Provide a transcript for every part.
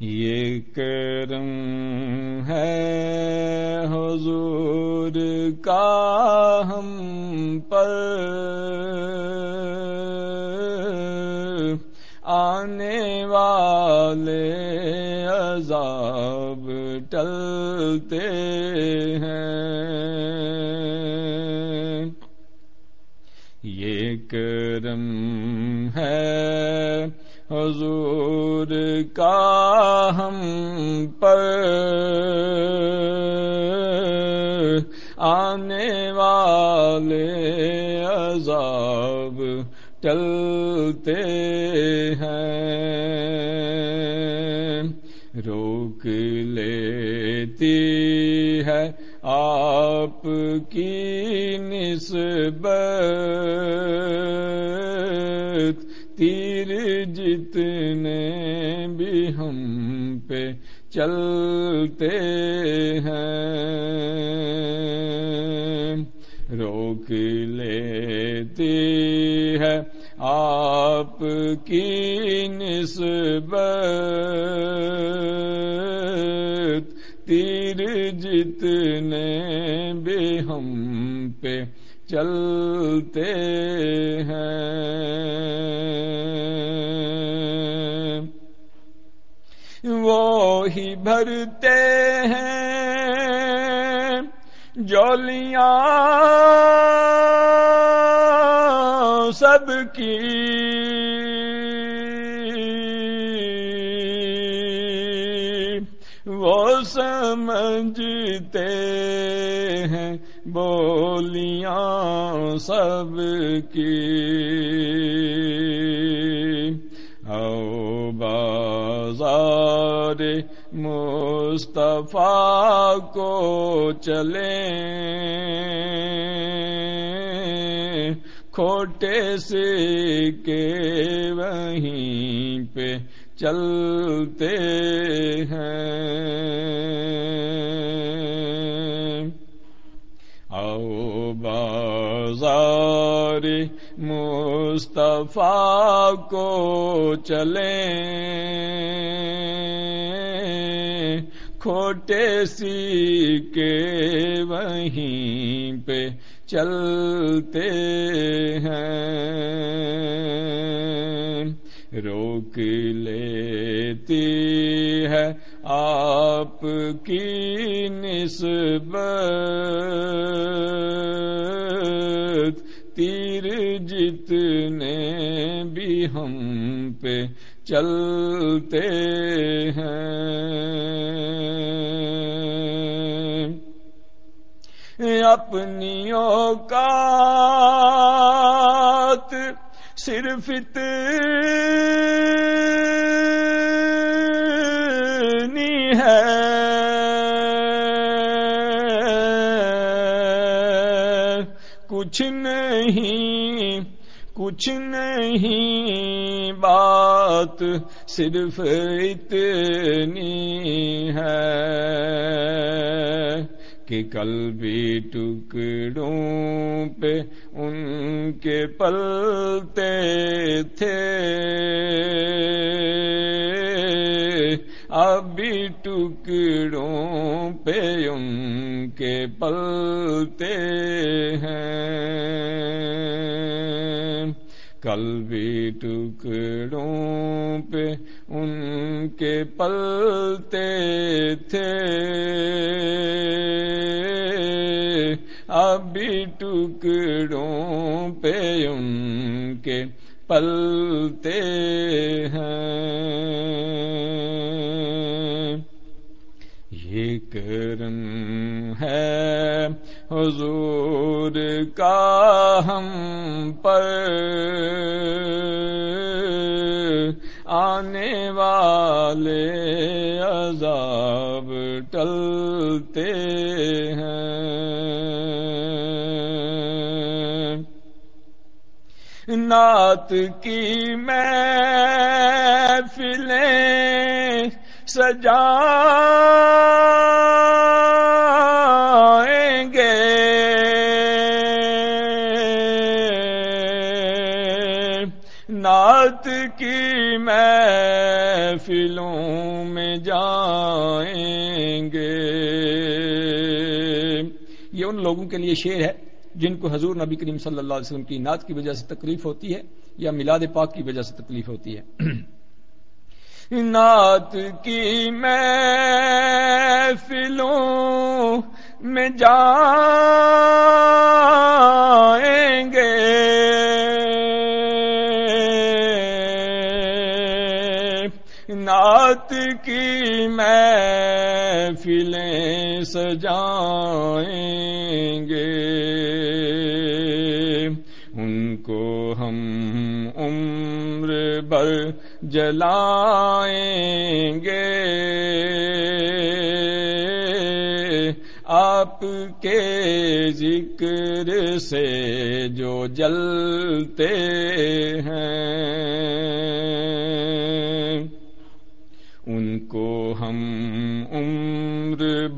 یہ کرم ہے حضور کا ہم پر۔ آنے والے عذاب ٹلتے ہیں۔ یہ کرم ہے حضور کا ہم پر آنے والے عذاب ٹلتے ہیں۔ روک لیتی ہے آپ کی نسبت تیر جتنے چلتے ہیں۔ روک لیتی ہے آپ کی نسبت۔ تیر جتنے بھی ہم پہ چلتے ہیں۔ وہی بھرتے ہیں جولیاں سب کی۔ وہ سمجھتے ہیں بولیاں سب کی۔ بازار مصطفیٰ کو چلیں کھوٹے سے کے وہیں پہ چلتے ہیں۔ او بازار مصطفیٰ کو چلیں۔ کھوٹے سی کے وہیں پہ چلتے ہیں۔ روک لیتی ہے آپ کی نسبت۔ پہ چلتے ہیں۔ اپنی اوقات صرف اتنی ہے۔ کچھ نہیں کچھ نہیں، بات صرف اتنی ہے کہ کل بھی ٹکڑوں پہ ان کے پلتے تھے۔ اب بھی ٹکڑوں پہ ان کے پلتے ہیں۔ کل بھی ٹکڑوں پہ ان کے پلتے تھے۔ اب بھی ٹکڑوں پہ ان کے پلتے ہیں۔ یہ کرم ہے حضور کا ہم پر آنے والے عذاب ٹلتے ہیں۔ نعت کی محفلیں سجائیں کی محفلوں میں جائیں گے۔ یہ ان لوگوں کے لیے شعر ہے جن کو حضور نبی کریم صلی اللہ علیہ وسلم کی نعت کی وجہ سے تکلیف ہوتی ہے یا میلاد پاک کی وجہ سے تکلیف ہوتی ہے۔ نعت کی محفلوں میں جائیں نعت کی محفلیں سجائیں گے۔ ان کو ہم عمر بر جلائیں گے۔ آپ کے ذکر سے جو جلتے ہیں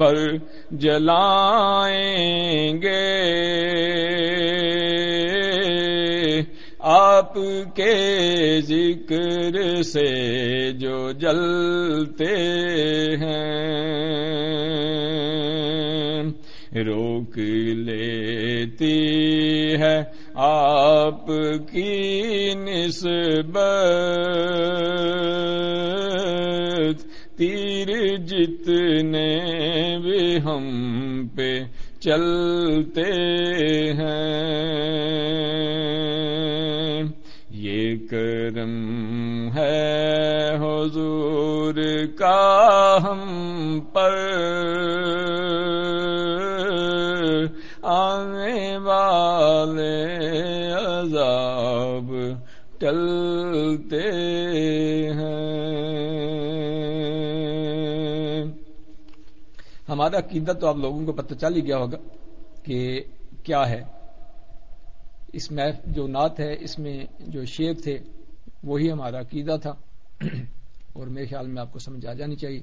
عمر بھر جلائیں گے۔ آپ کے ذکر سے جو جلتے ہیں، روک لیتی ہے آپ کی نسبت۔ تیر جتنے بھی ہم پہ چلتے ہیں۔ یہ کرم ہے حضور کا ہم پر۔ آنے والے عذاب ٹلتے ہمارا عقیدہ تو آپ لوگوں کو پتہ چل ہی گیا ہوگا کہ کیا ہے۔ اس میں جو نعت ہے، اس میں جو شعر تھے، وہی ہمارا عقیدہ تھا۔ اور میرے خیال میں آپ کو سمجھ آ جانی چاہیے۔